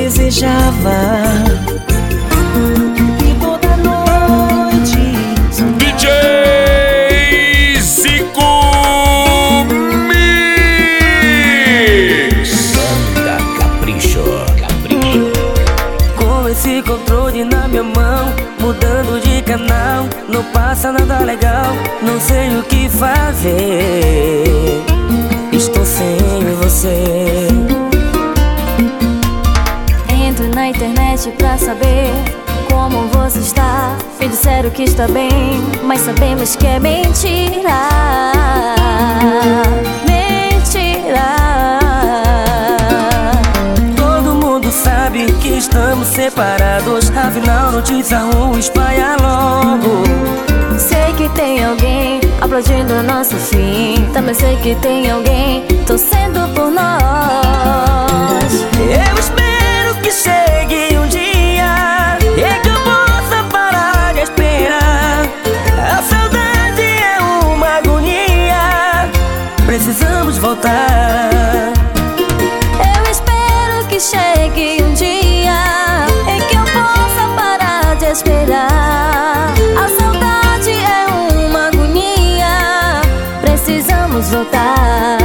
desejava. E toda noite. DJ Zico Mix. Banda Capricho, Capricho. Com esse controle na minha mão, mudando de canal, não passa nada legal, não sei o que fazer. Estou sem você. Na internet pra saber como você está. Me disseram que está bem, mas sabemos que é mentira. Mentira. Todo mundo sabe que estamos separados, afinal notícia ruim espalha logo. Sei que tem alguém aplaudindo o nosso fim. Também sei que tem alguém torcendo por nós. Eu espero precisamos voltar.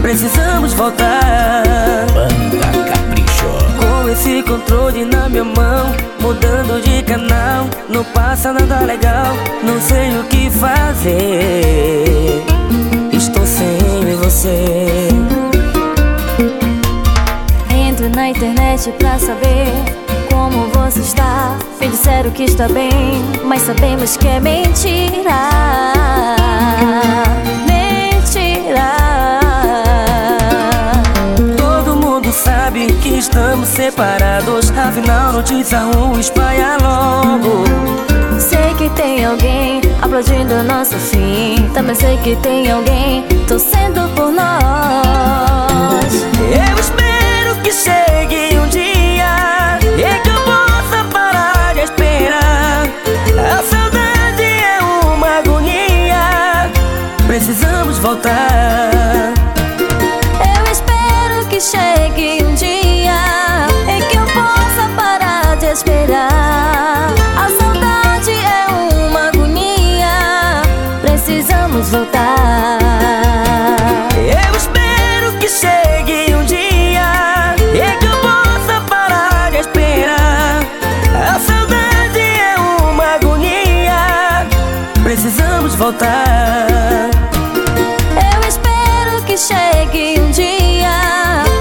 Precisamos voltar. Banda Capricho. Com esse controle na minha mão, mudando de canal, não passa nada legal, não sei o que fazer. Estou sem você. Entro na internet pra saber como você está. Me disseram que está bem, mas sabemos que é mentira. Mentira. Todo mundo sabe que estamos separados, afinal notícia ruim espalha logo. Sei que tem alguém aplaudindo nosso fim. Também sei que tem alguém torcendo por nós. Eu voltar. Eu espero que chegue um dia em que eu possa parar de esperar. A saudade é uma agonia, precisamos voltar. Eu espero que chegue um dia e que eu possa parar de esperar. A saudade é uma agonia, precisamos voltar chegue um dia.